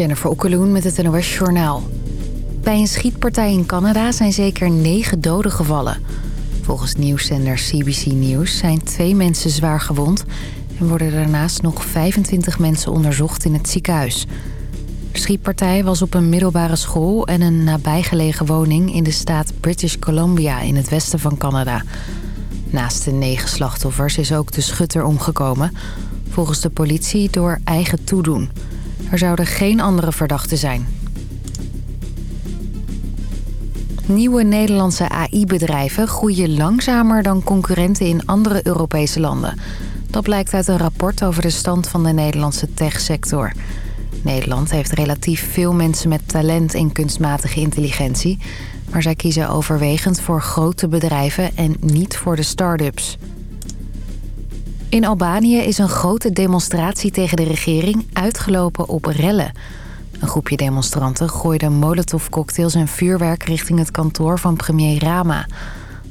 Jennifer Okkeloen met het NOS Journaal. Bij een schietpartij in Canada zijn zeker negen doden gevallen. Volgens nieuwszender CBC News zijn twee mensen zwaar gewond... en worden daarnaast nog 25 mensen onderzocht in het ziekenhuis. De schietpartij was op een middelbare school en een nabijgelegen woning... in de staat British Columbia in het westen van Canada. Naast de negen slachtoffers is ook de schutter omgekomen... volgens de politie door eigen toedoen... Er zouden geen andere verdachten zijn. Nieuwe Nederlandse AI-bedrijven groeien langzamer dan concurrenten in andere Europese landen. Dat blijkt uit een rapport over de stand van de Nederlandse techsector. Nederland heeft relatief veel mensen met talent in kunstmatige intelligentie... maar zij kiezen overwegend voor grote bedrijven en niet voor de start-ups. In Albanië is een grote demonstratie tegen de regering uitgelopen op rellen. Een groepje demonstranten gooide molotovcocktails en vuurwerk richting het kantoor van premier Rama.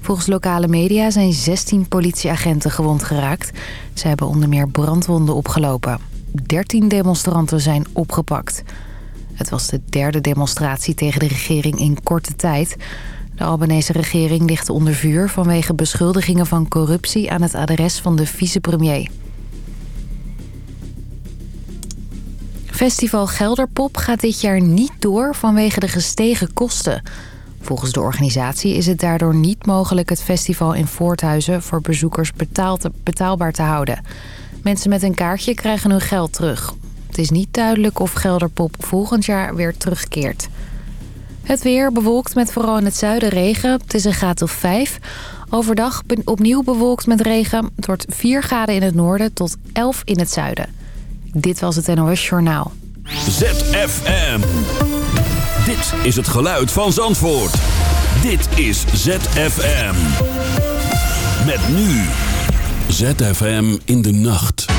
Volgens lokale media zijn 16 politieagenten gewond geraakt. Ze hebben onder meer brandwonden opgelopen. 13 demonstranten zijn opgepakt. Het was de derde demonstratie tegen de regering in korte tijd. De Albanese regering ligt onder vuur vanwege beschuldigingen van corruptie aan het adres van de vicepremier. Festival Gelderpop gaat dit jaar niet door vanwege de gestegen kosten. Volgens de organisatie is het daardoor niet mogelijk het festival in Voorthuizen voor bezoekers betaalbaar te houden. Mensen met een kaartje krijgen hun geld terug. Het is niet duidelijk of Gelderpop volgend jaar weer terugkeert. Het weer bewolkt met vooral in het zuiden regen. Het is een graad of 5. Overdag opnieuw bewolkt met regen. Het wordt 4 graden in het noorden tot 11 in het zuiden. Dit was het NOS Journaal. ZFM. Dit is het geluid van Zandvoort. Dit is ZFM. Met nu. ZFM in de nacht.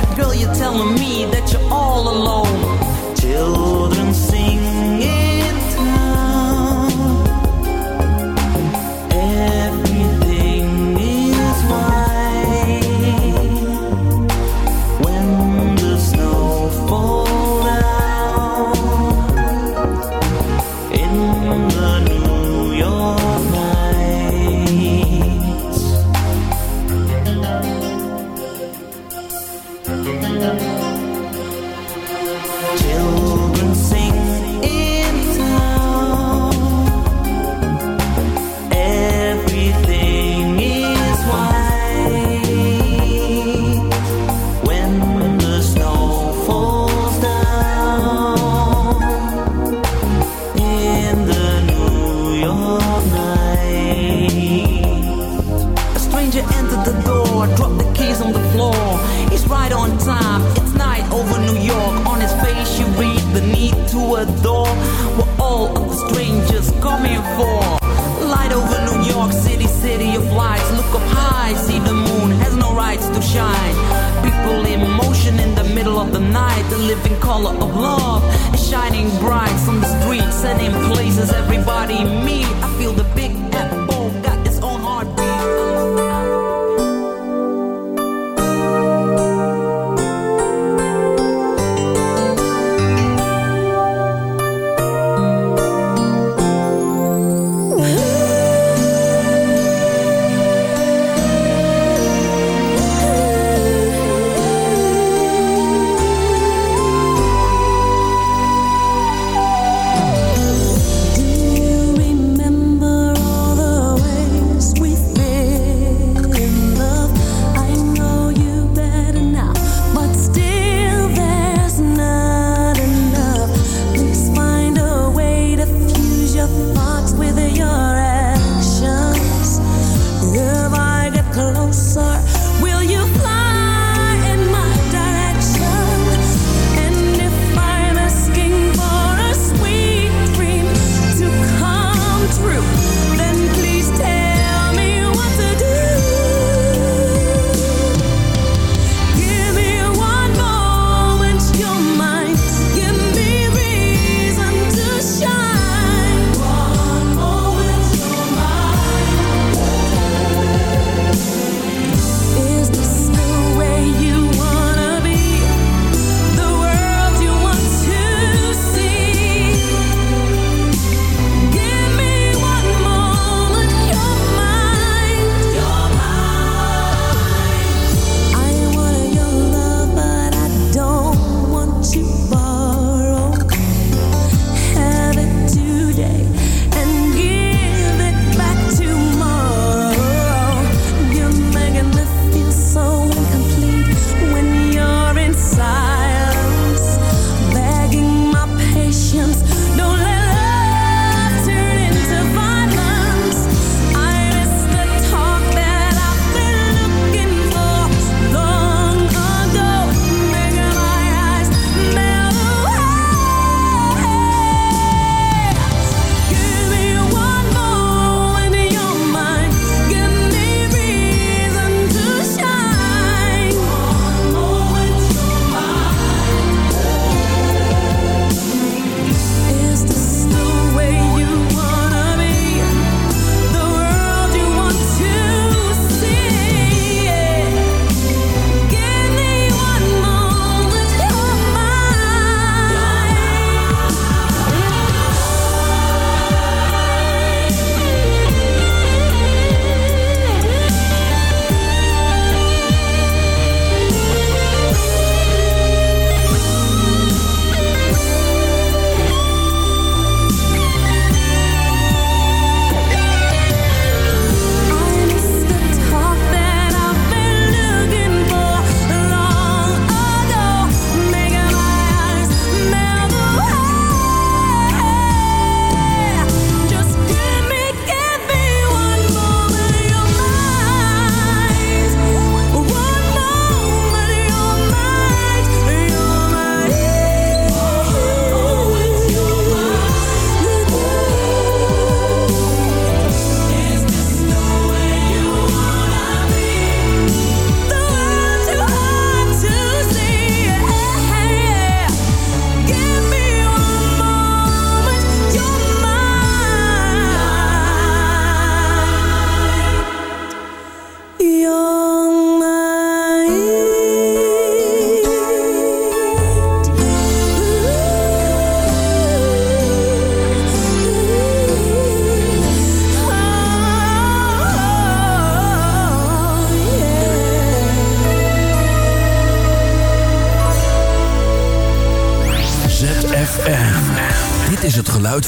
Girl, you're telling me that you're all alone. Children sing in town. Everything shine. People in motion in the middle of the night. The living color of love is shining bright on the streets and in places everybody meet. I feel the big apple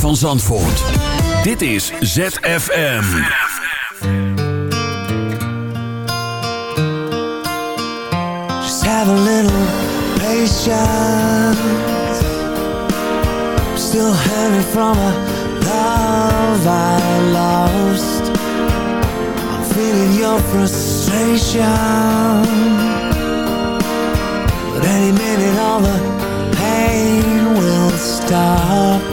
van Zandvoort. Dit is ZFM. Just have a little patience. I'm still hanging from a love I lost. I'm feeling your frustration. But any minute all the pain will stop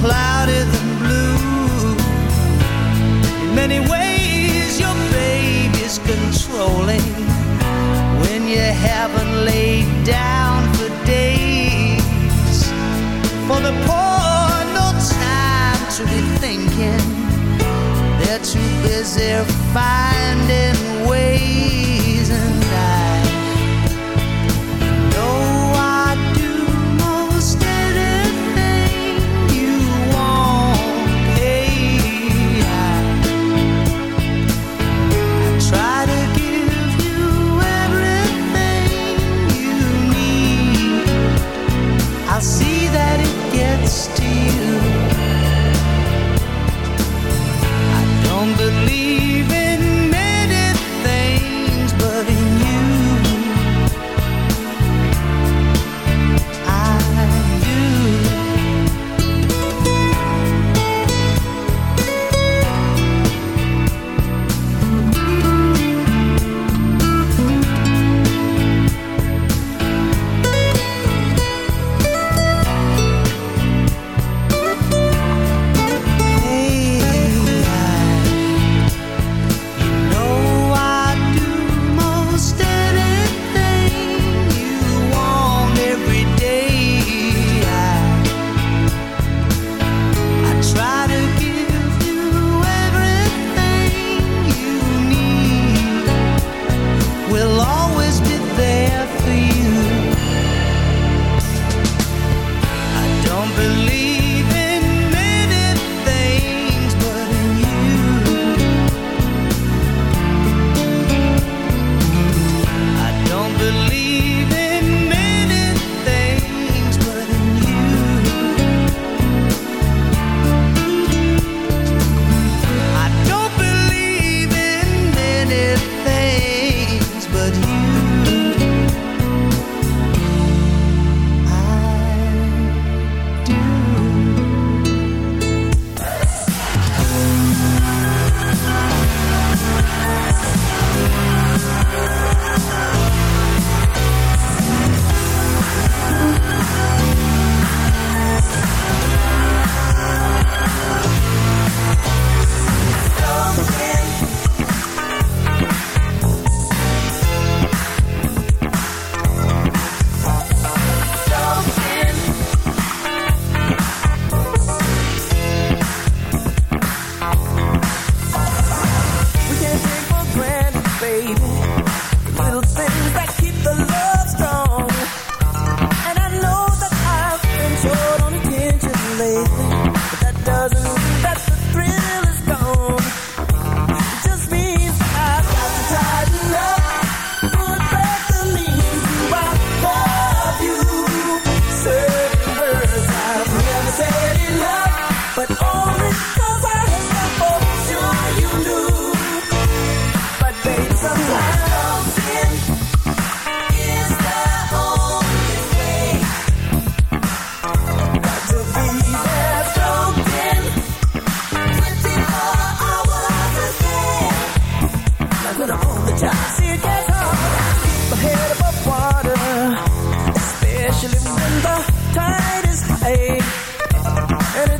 Cloudy than blue. In many ways, your baby's controlling when you haven't laid down for days. For the poor, no time to be thinking. They're too busy finding ways.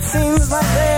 seems like they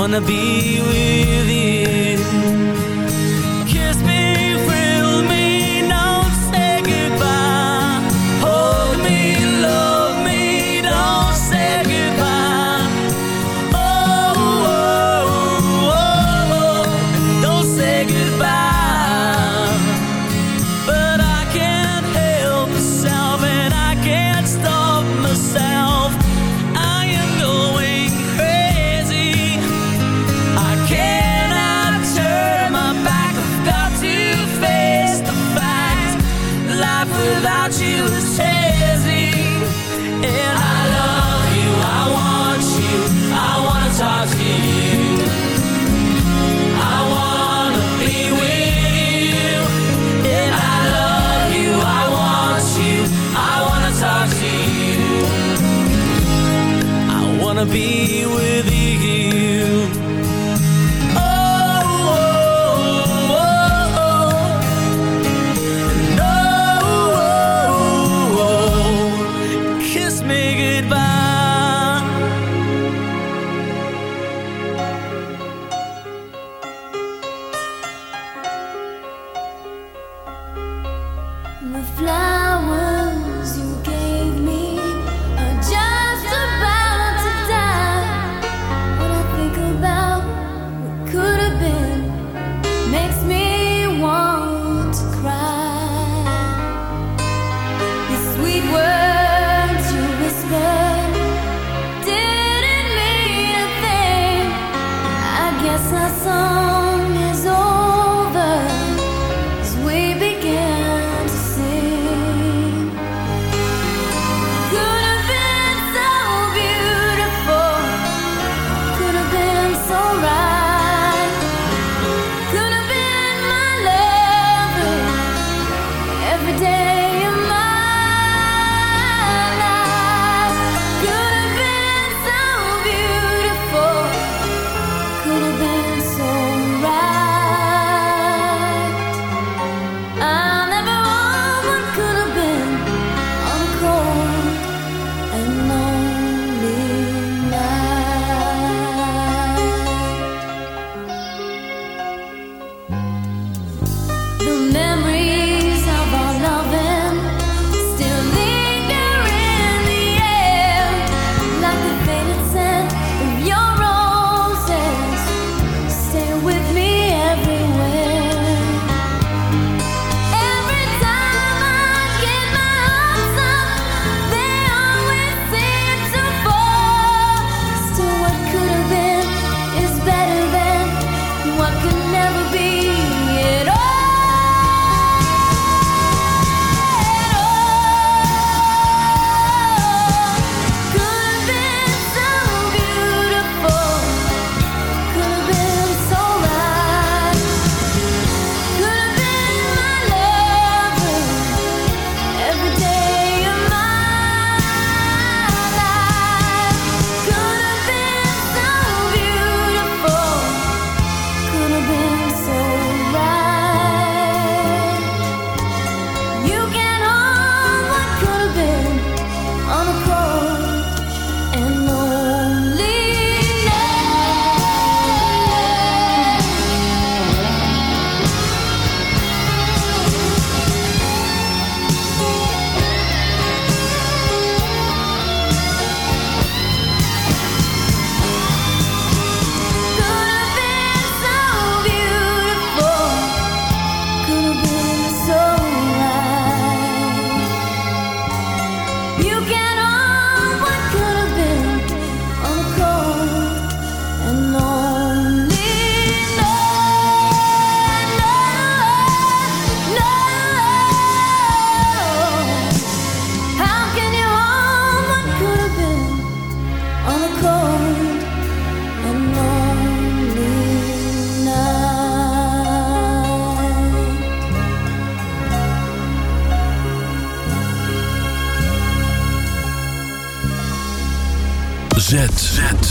wanna be with you.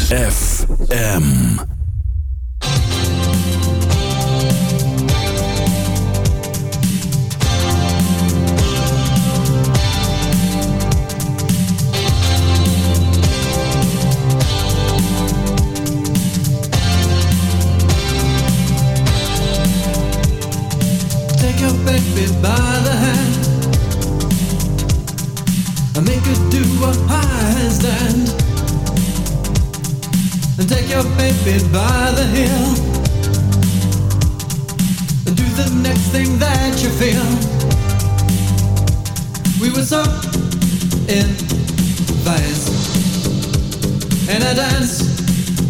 ZFM. Your by the heel and do the next thing that you feel. We were so in phase in a dance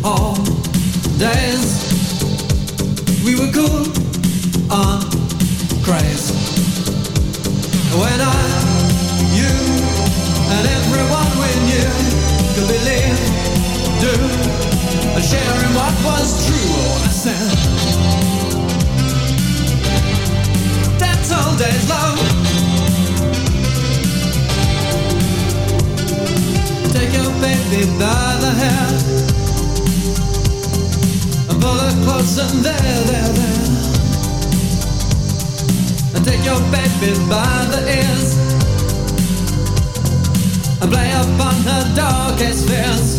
hall days. We were cool on craze. When I, was true. Oh, I said, that's all love. Take your baby by the hair pull her close and there, there, there take your baby by the ears play upon her darkest fears.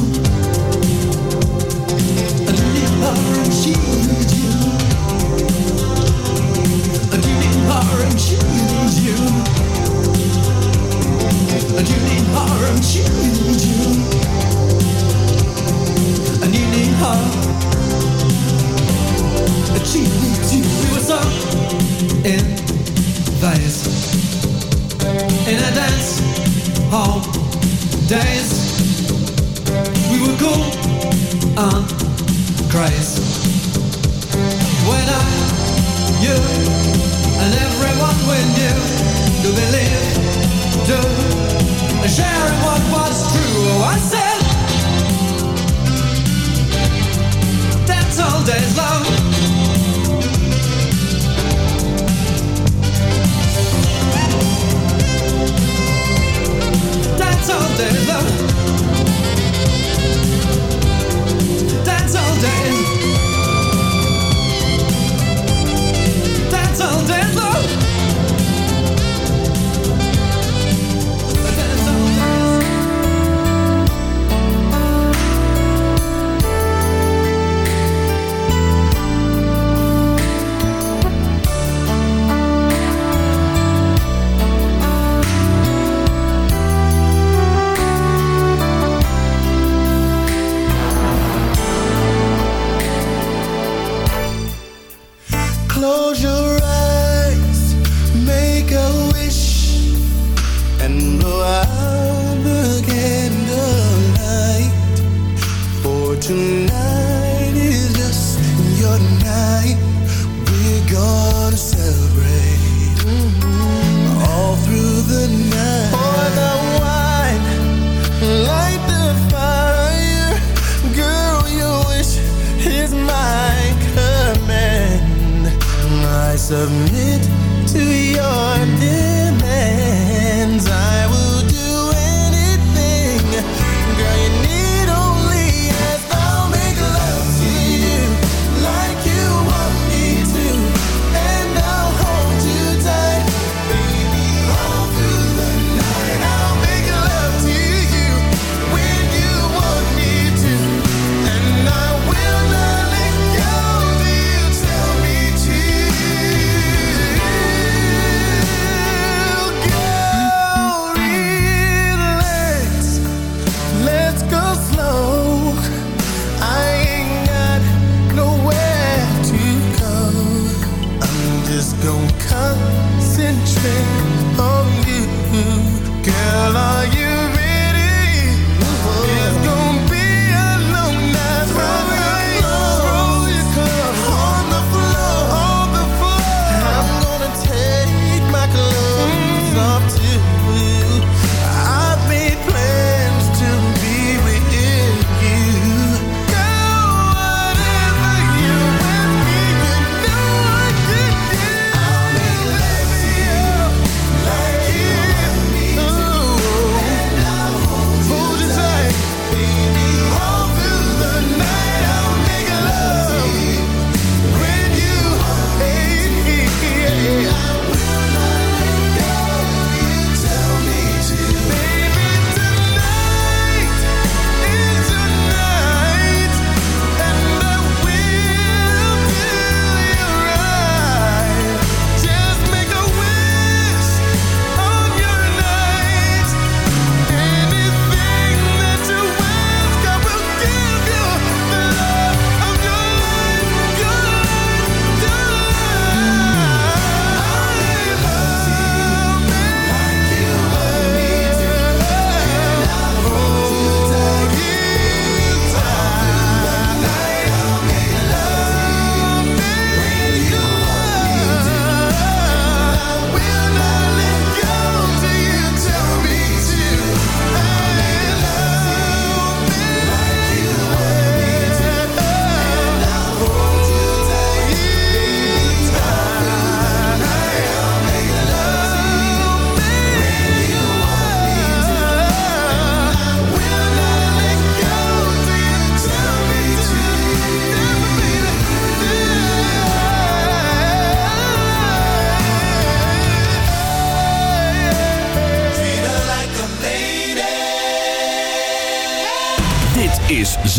Days. We were cool on craze when I, you, and everyone we knew to believe, and sharing what was true. Oh, I said, that's all days love. That's all day love. That's all day. That's all day